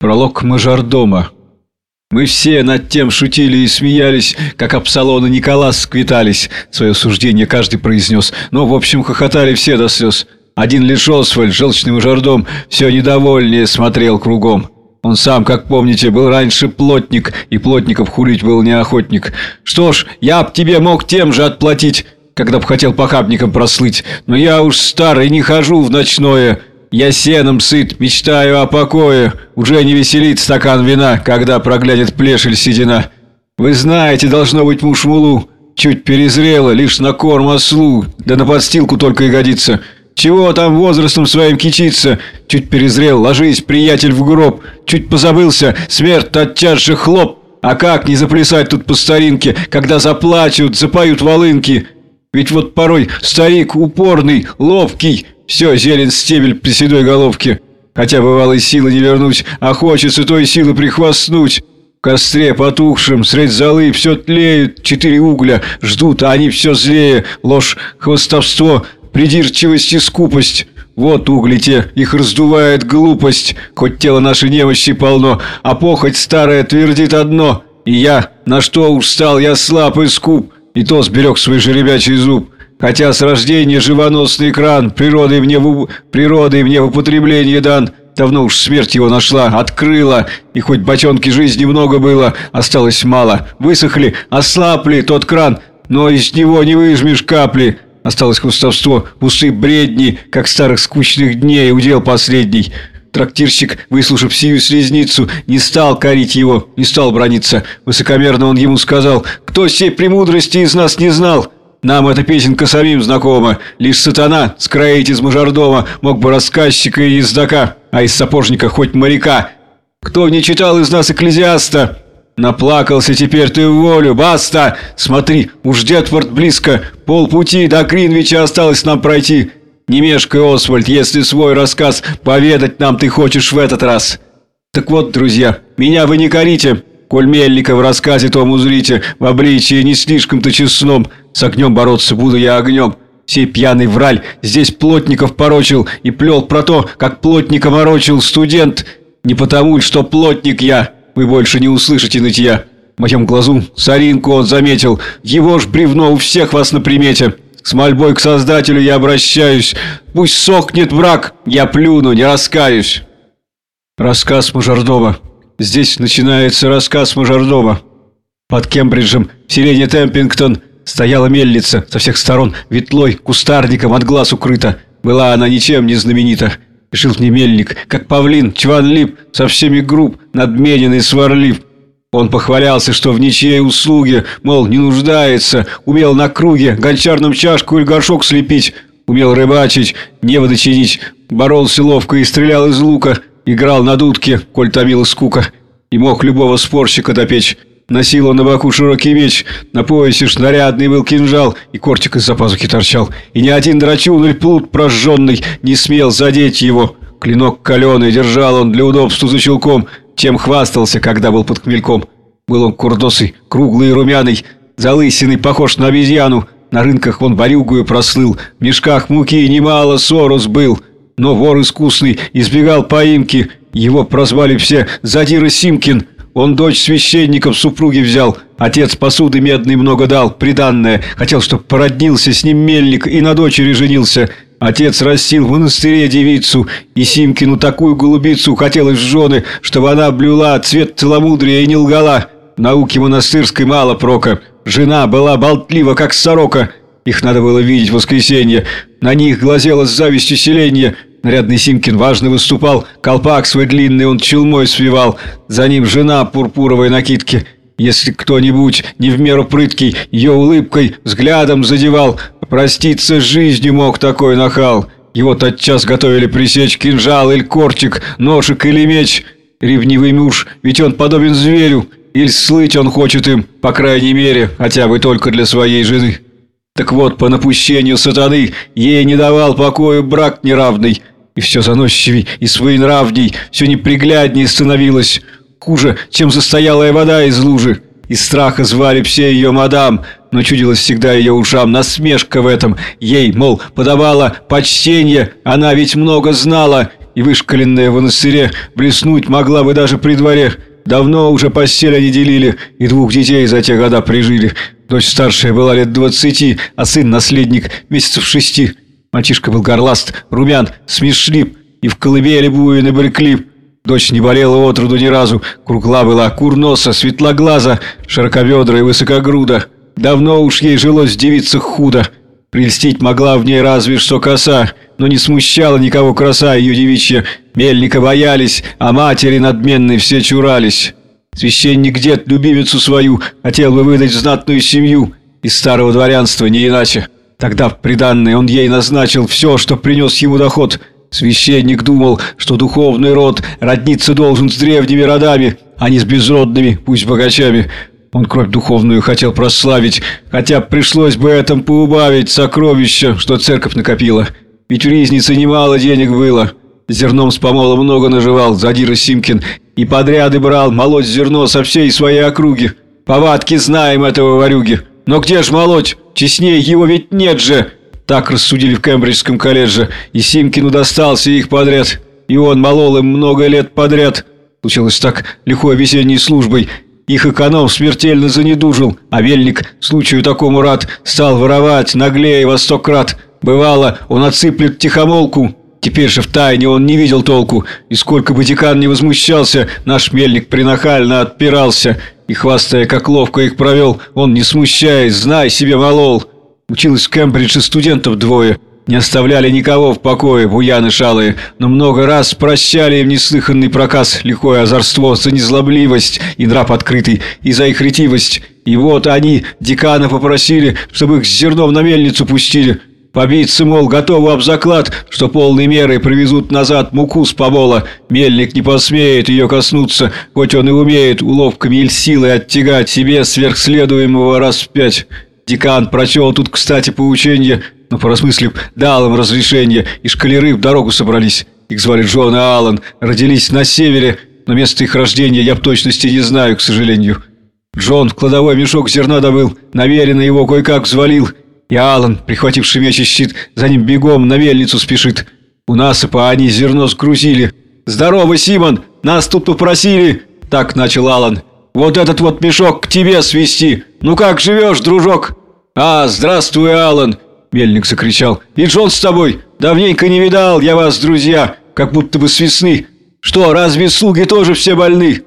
Пролог мажордома. Мы все над тем шутили и смеялись, как Апсалон и Николас сквитались. Свое суждение каждый произнес, но, в общем, хохотали все до слез. Один лишь Освальд, желчный мажордом, все недовольнее смотрел кругом. Он сам, как помните, был раньше плотник, и плотников хулить был неохотник. Что ж, я б тебе мог тем же отплатить, когда б хотел похабником прослыть, но я уж старый не хожу в ночное, я сеном сыт, мечтаю о покое. Уже не веселит стакан вина, когда проглянет плешель седина. Вы знаете, должно быть муж мулу. Чуть перезрело, лишь на корм ослу, да на подстилку только и годится. Чего там возрастом своим кичиться? Чуть перезрел, ложись, приятель, в гроб. Чуть позабылся, смерть тотчас же хлоп. А как не заплясать тут по старинке, когда заплачут, запоют волынки? Ведь вот порой старик упорный, ловкий, все, зелен стебель при седой головке. Хотя бывалой силы не вернуть, а хочется той силы прихвастнуть. В костре потухшем, средь золы все тлеют, четыре угля ждут, а они все злее. Ложь, хвостовство, придирчивость и скупость. Вот угли те, их раздувает глупость, хоть тело наше немощи полно, а похоть старая твердит одно. И я, на что уж стал я слаб и скуп, и то сберег свой жеребячий зуб. Хотя с рождения живоносный кран, природой мне в, природой мне в употребление дан, давно уж смерть его нашла, открыла, и хоть бочонки жизни много было, осталось мало. Высохли, ослабли тот кран, но из него не выжмешь капли. Осталось хвостовство, усы бредни, как старых скучных дней, удел последний. Трактирщик, выслушав сию слезницу, не стал корить его, не стал брониться. Высокомерно он ему сказал, «Кто сей премудрости из нас не знал?» Нам эта песенка самим знакома. Лишь сатана, скроить из мажордома, мог бы рассказчика и ездака, а из сапожника хоть моряка. Кто не читал из нас экклезиаста? Наплакался теперь ты в волю, баста! Смотри, уж Детфорд близко, полпути до Кринвича осталось нам пройти. Не мешкай, Освальд, если свой рассказ поведать нам ты хочешь в этот раз. Так вот, друзья, меня вы не корите, коль Мельника в рассказе том узрите, в обличии не слишком-то честном, с огнем бороться буду я огнем. Сей пьяный враль здесь плотников порочил и плел про то, как плотника морочил студент. Не потому, что плотник я, вы больше не услышите нытья. В моем глазу соринку он заметил, его ж бревно у всех вас на примете. С мольбой к Создателю я обращаюсь, пусть сохнет враг, я плюну, не раскаюсь. Рассказ Мажордова. Здесь начинается рассказ Мажордома. Под Кембриджем, в селении Темпингтон, Стояла мельница, со всех сторон ветлой, кустарником от глаз укрыта. Была она ничем не знаменита. Жил в ней мельник, как павлин, чванлип, со всеми груб, надмененный сварлив. Он похвалялся, что в ничьей услуге, мол, не нуждается, умел на круге гончарным чашку или горшок слепить, умел рыбачить, неводы чинить, боролся ловко и стрелял из лука, играл на дудке, коль томила скука, и мог любого спорщика допечь. Носил он на боку широкий меч, на поясе снарядный был кинжал, и кортик из-за пазухи торчал. И ни один драчун или плут прожженный не смел задеть его. Клинок каленый держал он для удобства за чулком, чем хвастался, когда был под хмельком. Был он курдосый, круглый и румяный, залысиный, похож на обезьяну. На рынках он варюгую прослыл, в мешках муки немало сорос был. Но вор искусный избегал поимки, его прозвали все «Задира Симкин», он дочь священников супруги взял. Отец посуды медной много дал, приданное. Хотел, чтоб породнился с ним мельник и на дочери женился. Отец растил в монастыре девицу, и Симкину такую голубицу хотелось жены, чтобы она блюла цвет целомудрия и не лгала. Науки монастырской мало прока. Жена была болтлива, как сорока. Их надо было видеть в воскресенье. На них глазело с завистью селенье. Нарядный Симкин важно выступал, колпак свой длинный он челмой свивал, за ним жена пурпуровой накидки. Если кто-нибудь не в меру прыткий ее улыбкой, взглядом задевал, проститься с жизнью мог такой нахал. Его тотчас готовили пресечь кинжал или кортик, ножик или меч. Ревнивый муж, ведь он подобен зверю, или слыть он хочет им, по крайней мере, хотя бы только для своей жены. Так вот, по напущению сатаны ей не давал покоя брак неравный, и все заносчивей и своенравней, все непригляднее становилось, хуже, чем застоялая вода из лужи. Из страха звали все ее мадам, но чудилось всегда ее ушам насмешка в этом. Ей, мол, подавала почтение, она ведь много знала, и вышкаленная в монастыре блеснуть могла бы даже при дворе. Давно уже постель они делили, и двух детей за те года прижили. Дочь старшая была лет двадцати, а сын наследник месяцев шести. Мальчишка был горласт, румян, смешлип, и в колыбели буин и бриклип. Дочь не болела отроду ни разу, кругла была, курноса, светлоглаза, широкобедра и высокогруда. Давно уж ей жилось в девицах худо. Прельстить могла в ней разве что коса, но не смущала никого краса ее девичья. Мельника боялись, а матери надменной все чурались. Священник дед любимицу свою хотел бы выдать знатную семью, из старого дворянства не иначе. Тогда в приданное он ей назначил все, что принес ему доход. Священник думал, что духовный род родниться должен с древними родами, а не с безродными, пусть богачами. Он кровь духовную хотел прославить, хотя пришлось бы этом поубавить сокровища, что церковь накопила. Ведь в Ризнице немало денег было. Зерном с помола много наживал Задира Симкин и подряды брал молоть зерно со всей своей округи. Повадки знаем этого варюги. Но где ж молоть? Честнее его ведь нет же. Так рассудили в Кембриджском колледже, и Симкину достался их подряд. И он молол им много лет подряд. Случилось так лихой весенней службой – их эконом смертельно занедужил, а Вельник, случаю такому рад, стал воровать наглее во сто крат. Бывало, он отсыплет тихомолку. Теперь же в тайне он не видел толку, и сколько бы декан не возмущался, наш мельник принахально отпирался, и, хвастая, как ловко их провел, он, не смущаясь, знай себе, молол. Училось в Кембридже студентов двое – не оставляли никого в покое, буяны шалые, но много раз прощали им неслыханный проказ, лихое озорство за незлобливость и нрав открытый, и за их ретивость. И вот они декана попросили, чтобы их с зерном на мельницу пустили. Побиться, мол, готовы об заклад, что полной мерой привезут назад муку с помола. Мельник не посмеет ее коснуться, хоть он и умеет уловками или силой оттягать себе сверхследуемого раз в пять. Декан прочел тут, кстати, поучение – но, поразмыслив, дал им разрешение, и шкалеры в дорогу собрались. Их звали Джон и Аллан, родились на севере, но место их рождения я в точности не знаю, к сожалению. Джон в кладовой мешок зерна добыл, наверенно его кое-как взвалил, и Аллан, прихвативший меч и щит, за ним бегом на мельницу спешит. У насыпа они зерно сгрузили. «Здорово, Симон! Нас тут попросили!» Так начал Аллан. «Вот этот вот мешок к тебе свести! Ну как живешь, дружок?» «А, здравствуй, Аллан! Мельник закричал. «И Джон с тобой! Давненько не видал я вас, друзья, как будто бы с весны. Что, разве слуги тоже все больны?»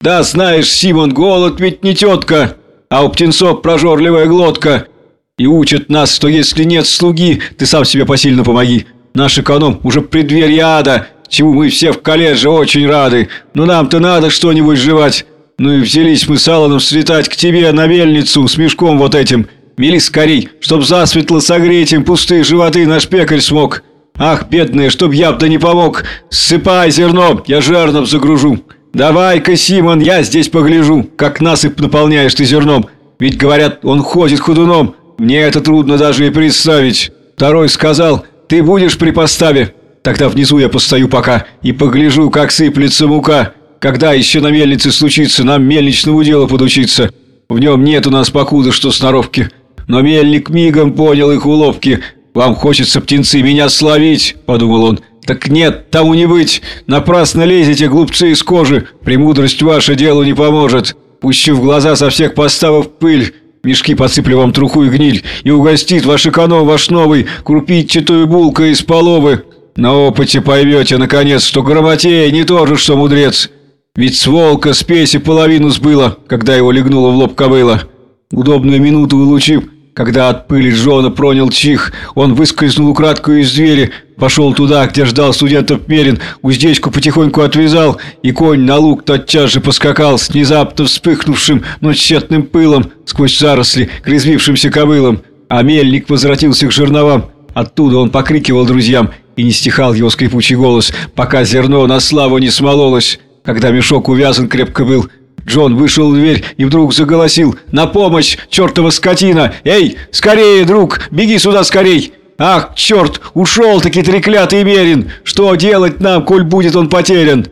«Да, знаешь, Симон, голод ведь не тетка, а у птенцов прожорливая глотка. И учат нас, что если нет слуги, ты сам себе посильно помоги. Наш эконом уже в преддверии ада, чему мы все в колледже очень рады. Но нам-то надо что-нибудь жевать. Ну и взялись мы с Алланом слетать к тебе на мельницу с мешком вот этим». Мели скорей, чтоб засветло согреть им пустые животы наш пекарь смог. Ах, бедные, чтоб я да не помог. Ссыпай зерно, я жерном загружу. Давай-ка, Симон, я здесь погляжу, как насыпь наполняешь ты зерном. Ведь, говорят, он ходит ходуном. Мне это трудно даже и представить. Второй сказал, ты будешь при поставе. Тогда внизу я постою пока и погляжу, как сыплется мука. Когда еще на мельнице случится нам мельничному делу подучиться? В нем нет у нас покуда, что сноровки. Но мельник мигом понял их уловки. «Вам хочется, птенцы, меня словить», — подумал он. «Так нет, тому не быть. Напрасно лезете, глупцы из кожи. Премудрость ваша делу не поможет. Пущу в глаза со всех поставов пыль». Мешки посыплю вам труху и гниль, и угостит ваш эконом ваш новый, крупитчатую булка из половы. На опыте поймете, наконец, что грамотей не то же, что мудрец. Ведь с волка спеси половину сбыло, когда его легнуло в лоб кобыла. Удобную минуту улучив, когда от пыли Джона пронял чих, он выскользнул украдкой из двери, пошел туда, где ждал студентов Мерин, уздечку потихоньку отвязал, и конь на луг тотчас же поскакал с внезапно вспыхнувшим, но тщетным пылом сквозь заросли к резвившимся кобылам. А мельник возвратился к жерновам. Оттуда он покрикивал друзьям, и не стихал его скрипучий голос, пока зерно на славу не смололось. Когда мешок увязан крепко был, Джон вышел в дверь и вдруг заголосил «На помощь, чертова скотина! Эй, скорее, друг, беги сюда скорей!» «Ах, черт, ушел-таки треклятый Мерин! Что делать нам, коль будет он потерян?»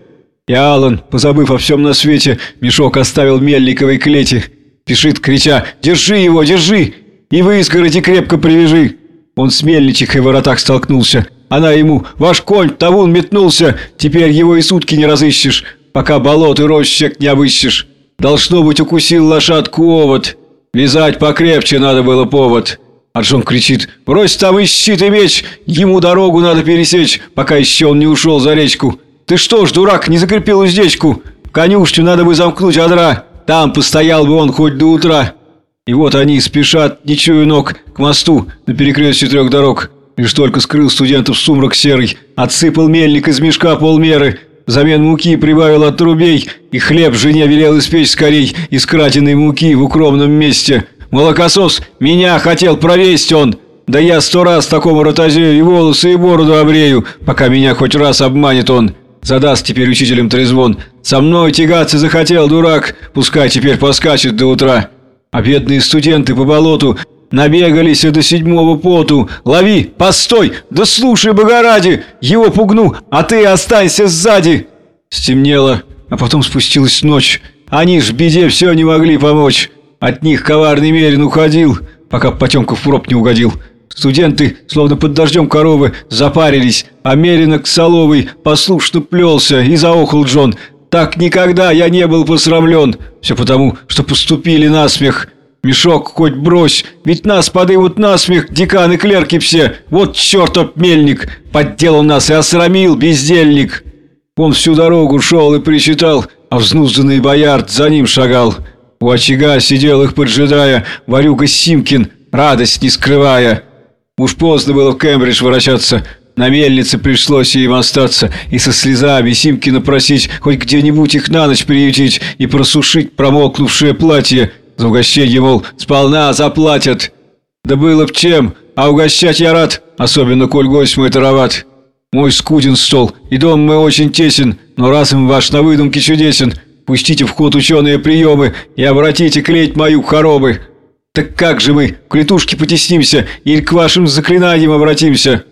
И Алан, позабыв о всем на свете, мешок оставил мельниковой клети. Пишит, крича «Держи его, держи! И вы изгороди крепко привяжи!» Он с мельничихой в воротах столкнулся. Она ему «Ваш конь тавун метнулся, теперь его и сутки не разыщешь, пока болот и рощек не обыщешь. Должно быть, укусил лошадку овод. Вязать покрепче надо было повод». А кричит «Брось там и щит и меч, ему дорогу надо пересечь, пока еще он не ушел за речку. Ты что ж, дурак, не закрепил уздечку? Конюшню надо бы замкнуть одра, там постоял бы он хоть до утра». И вот они спешат, не чуя ног, к мосту на перекрестье трех дорог. Лишь только скрыл студентов сумрак серый, отсыпал мельник из мешка полмеры, взамен муки прибавил от трубей, и хлеб жене велел испечь скорей из краденой муки в укромном месте. Молокосос, меня хотел провесть он, да я сто раз такому ротозею и волосы, и бороду обрею, пока меня хоть раз обманет он. Задаст теперь учителям трезвон. Со мной тягаться захотел, дурак, пускай теперь поскачет до утра. А бедные студенты по болоту Набегались до седьмого поту. Лови! Постой! Да слушай, богоради! Его пугну, а ты останься сзади!» Стемнело, а потом спустилась ночь. Они ж беде все не могли помочь. От них коварный Мерин уходил, пока Потемков в проб не угодил. Студенты, словно под дождем коровы, запарились, а Мерина к Соловой послушно плелся и заохал Джон. «Так никогда я не был посрамлен!» Все потому, что поступили на смех. Мешок хоть брось, ведь нас подымут насмех деканы клерки все. Вот чертов мельник, подделал нас и осрамил, бездельник. Он всю дорогу шел и причитал, а взнузданный боярд за ним шагал. У очага сидел их поджидая Варюга Симкин, радость не скрывая. Уж поздно было в Кембридж ворочаться, на мельнице пришлось им остаться и со слезами Симкина просить хоть где-нибудь их на ночь приютить и просушить промокнувшее платье, за угощение, мол, сполна заплатят. Да было б чем, а угощать я рад, особенно коль гость мой тароват. Мой скуден стол, и дом мой очень тесен, но раз им ваш на выдумке чудесен, пустите в ход ученые приемы и обратите клеить мою хоробы. Так как же мы, к летушке потеснимся или к вашим заклинаниям обратимся?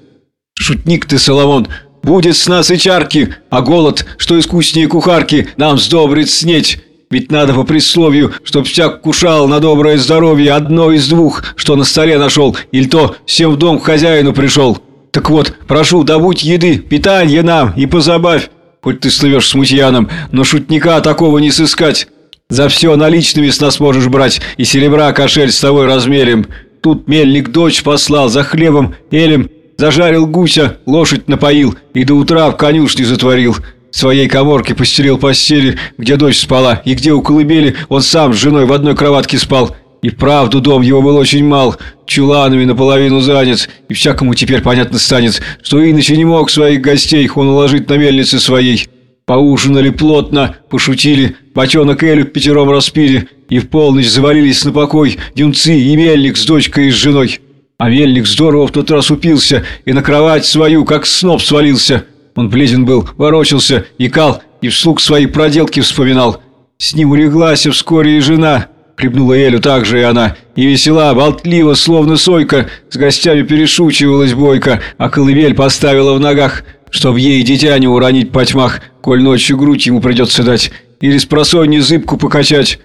Шутник ты, Соломон, будет с нас и чарки, а голод, что искуснее кухарки, нам сдобрит снеть. Ведь надо по присловию, чтоб всяк кушал на доброе здоровье одно из двух, что на столе нашел, или то всем в дом к хозяину пришел. Так вот, прошу, добудь еды, питание нам и позабавь. Хоть ты слывешь смутьяном, но шутника такого не сыскать. За все наличными с нас можешь брать, и серебра кошель с тобой размерим. Тут мельник дочь послал за хлебом, элем, зажарил гуся, лошадь напоил и до утра в конюшне затворил. В своей коморке постелил постели, где дочь спала, и где у колыбели он сам с женой в одной кроватке спал. И правду дом его был очень мал, чуланами наполовину занят, и всякому теперь понятно станет, что иначе не мог своих гостей он уложить на мельнице своей. Поужинали плотно, пошутили, бочонок Элю пятером распили, и в полночь завалились на покой юнцы и мельник с дочкой и с женой. А мельник здорово в тот раз упился и на кровать свою, как сноп, свалился. Он бледен был, ворочался, икал и вслух свои проделки вспоминал. С ним улеглась вскоре и жена. Хлебнула Элю так же и она. И весела, болтлива, словно сойка. С гостями перешучивалась бойко, а колыбель поставила в ногах, чтоб ей дитя не уронить по тьмах, коль ночью грудь ему придется дать. Или с просонья зыбку покачать.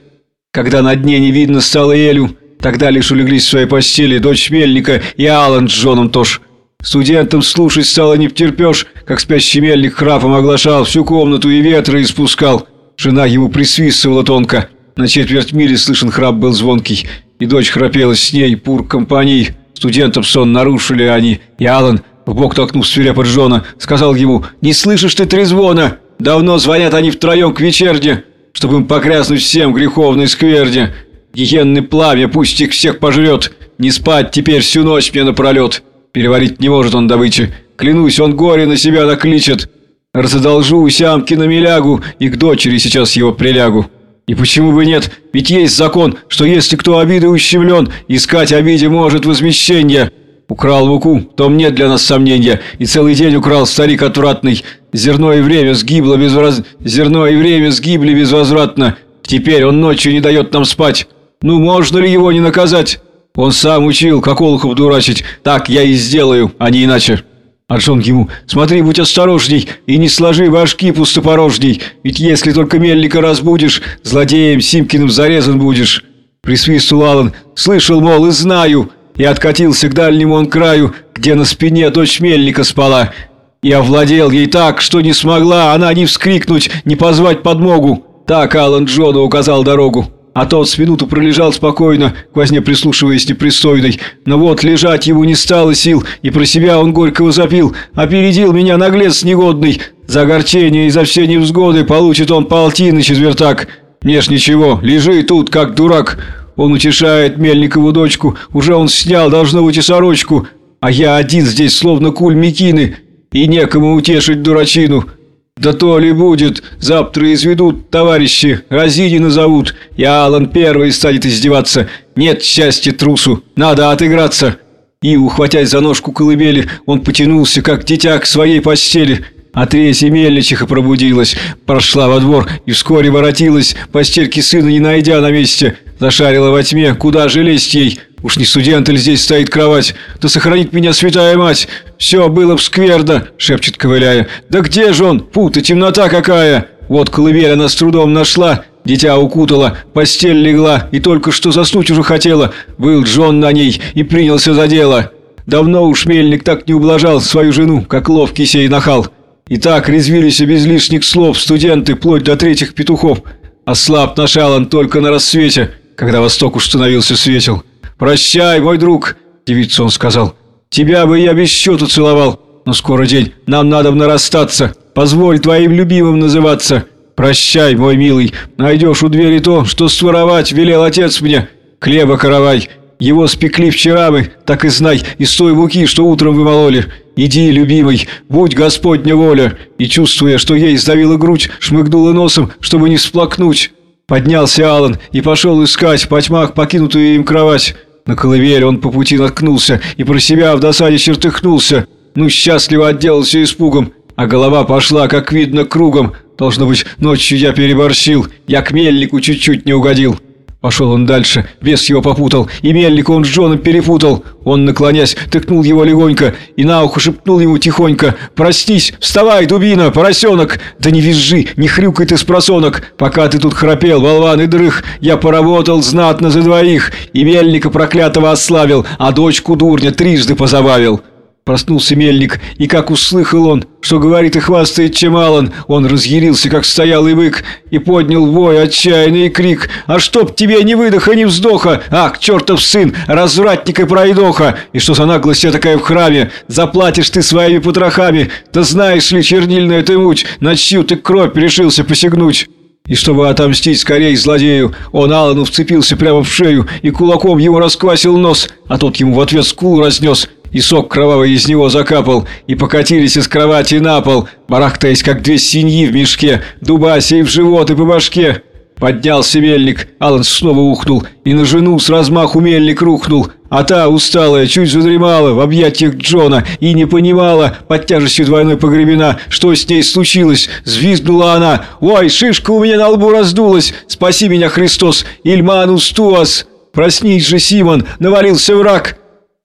Когда на дне не видно стало Элю, тогда лишь улеглись в своей постели дочь Мельника и Алан с Джоном тоже. Студентам слушать стало не втерпешь, как спящий мельник храпом оглашал всю комнату и ветры испускал. Жена ему присвистывала тонко. На четверть мили слышен храп был звонкий, и дочь храпела с ней, пур компании. Студентам сон нарушили они, и Алан, в бок толкнув свирепо Джона, сказал ему «Не слышишь ты трезвона? Давно звонят они втроем к вечерне, чтобы им покряснуть всем греховной скверде. Гиенный пламя пусть их всех пожрет, не спать теперь всю ночь мне напролет». Переварить не может он добычи. Клянусь, он горе на себя накличет. Разодолжу у сямки на милягу и к дочери сейчас его прилягу. И почему бы нет? Ведь есть закон, что если кто обиды ущемлен, искать обиде может возмещение. Украл муку, том нет для нас сомнения, и целый день украл старик отвратный. Зерно и время сгибло безвоз... Зерно и время сгибли безвозвратно. Теперь он ночью не дает нам спать. Ну, можно ли его не наказать? Он сам учил, как олухов дурачить. Так я и сделаю, а не иначе. А Джон ему, смотри, будь осторожней и не сложи башки пустопорожней, ведь если только мельника разбудишь, злодеем Симкиным зарезан будешь. Присвистнул Аллан, слышал, мол, и знаю. и откатился к дальнему он краю, где на спине дочь мельника спала. И овладел ей так, что не смогла она ни вскрикнуть, ни позвать подмогу. Так Алан Джону указал дорогу. А тот с минуту пролежал спокойно, к возне прислушиваясь непристойной. Но вот лежать ему не стало сил, и про себя он горько возопил. Опередил меня наглец негодный. За огорчение и за все невзгоды получит он полтины четвертак. Мне ж ничего, лежи тут, как дурак. Он утешает Мельникову дочку, уже он снял, должно быть, и сорочку. А я один здесь, словно куль Микины, и некому утешить дурачину. Да то ли будет, завтра изведут товарищи, Разини зовут, и Алан первый станет издеваться. Нет счастья трусу, надо отыграться. И, ухватясь за ножку колыбели, он потянулся, как дитя, к своей постели. А третья мельничиха пробудилась, прошла во двор и вскоре воротилась, постельки сына не найдя на месте. Зашарила во тьме, куда же лезть ей? Уж не студент или здесь стоит кровать? Да сохранит меня святая мать! Все было б скверно, шепчет ковыляя. Да где же он? Пута, темнота какая! Вот колыбель она с трудом нашла, дитя укутала, постель легла и только что заснуть уже хотела. Был Джон на ней и принялся за дело. Давно уж мельник так не ублажал свою жену, как ловкий сей нахал. И так резвились без лишних слов студенты, вплоть до третьих петухов. А слаб наш Алан только на рассвете, когда восток уж становился светел. «Прощай, мой друг!» – девица он сказал. «Тебя бы я без счету целовал, но скоро день, нам надо нарастаться. Позволь твоим любимым называться. Прощай, мой милый, найдешь у двери то, что своровать велел отец мне. Хлеба каравай, его спекли вчера мы, так и знай, из той муки, что утром вы мололи. Иди, любимый, будь Господня воля!» И, чувствуя, что ей сдавила грудь, шмыгнула носом, чтобы не всплакнуть. Поднялся Алан и пошел искать по тьмах покинутую им кровать. На колыбель он по пути наткнулся и про себя в досаде чертыхнулся. Ну, счастливо отделался испугом, а голова пошла, как видно, кругом. Должно быть, ночью я переборщил, я к мельнику чуть-чуть не угодил. Пошел он дальше, бес его попутал, и мельника он с Джоном перепутал. Он, наклонясь, тыкнул его легонько и на ухо шепнул ему тихонько «Простись, вставай, дубина, поросенок! Да не визжи, не хрюкай ты с просонок! Пока ты тут храпел, болван и дрых, я поработал знатно за двоих, и мельника проклятого ославил, а дочку дурня трижды позабавил». Проснулся мельник, и как услыхал он, что говорит и хвастает Чемалан, он разъярился, как стоял и бык, и поднял вой, отчаянный крик. «А чтоб тебе ни выдоха, ни вздоха! Ах, чертов сын, развратник и пройдоха! И что за наглость такая в храме? Заплатишь ты своими потрохами! Да знаешь ли, чернильная ты муть, на чью ты кровь решился посягнуть!» И чтобы отомстить скорей злодею, он Алану вцепился прямо в шею и кулаком ему расквасил нос, а тот ему в ответ скул разнес, и сок кровавый из него закапал, и покатились из кровати на пол, барахтаясь, как две свиньи в мешке, дубася в живот, и по башке. Поднялся мельник, Алан снова ухнул, и на жену с размаху мельник рухнул, а та, усталая, чуть задремала в объятиях Джона и не понимала, под тяжестью двойной погребена, что с ней случилось. Звизгнула она. «Ой, шишка у меня на лбу раздулась! Спаси меня, Христос! Ильманус туас!» «Проснись же, Симон! Навалился враг!»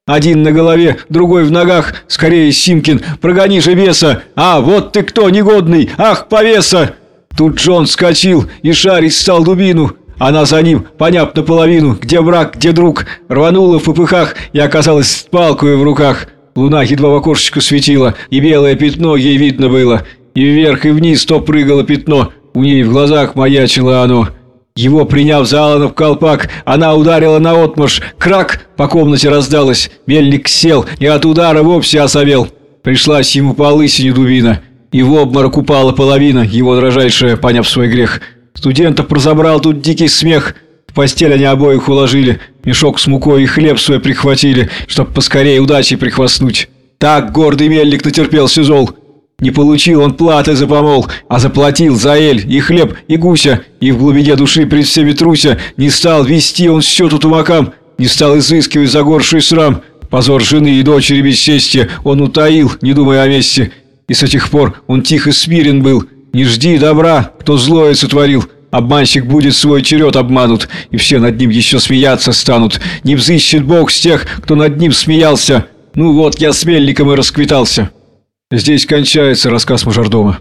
Один на голове, другой в ногах. Скорее, Симкин, прогони же беса. А, вот ты кто, негодный! Ах, повеса!» Тут Джон вскочил и шарить стал дубину. Она за ним, поняв наполовину, где враг, где друг, рванула в попыхах и оказалась с палкой в руках. Луна едва в окошечко светила, и белое пятно ей видно было. И вверх, и вниз то прыгало пятно, у ней в глазах маячило оно. Его, приняв за Алана в колпак, она ударила на отмаш. Крак! По комнате раздалось. Мельник сел и от удара вовсе осовел. Пришлась ему по лысине дубина. И в обморок упала половина, его дрожайшая, поняв свой грех. Студентов прозабрал тут дикий смех. В постель они обоих уложили. Мешок с мукой и хлеб свой прихватили, чтоб поскорее удачей прихвастнуть. Так гордый мельник натерпелся зол. Не получил он платы за помол, а заплатил за эль и хлеб и гуся, и в глубине души пред всеми труся не стал вести он счету тумакам, не стал изыскивать за горший срам. Позор жены и дочери бесчестия он утаил, не думая о месте. И с тех пор он тихо смирен был. Не жди добра, кто злое сотворил. Обманщик будет свой черед обманут, и все над ним еще смеяться станут. Не взыщет Бог с тех, кто над ним смеялся. Ну вот, я с мельником и расквитался». Здесь кончается рассказ мажордома.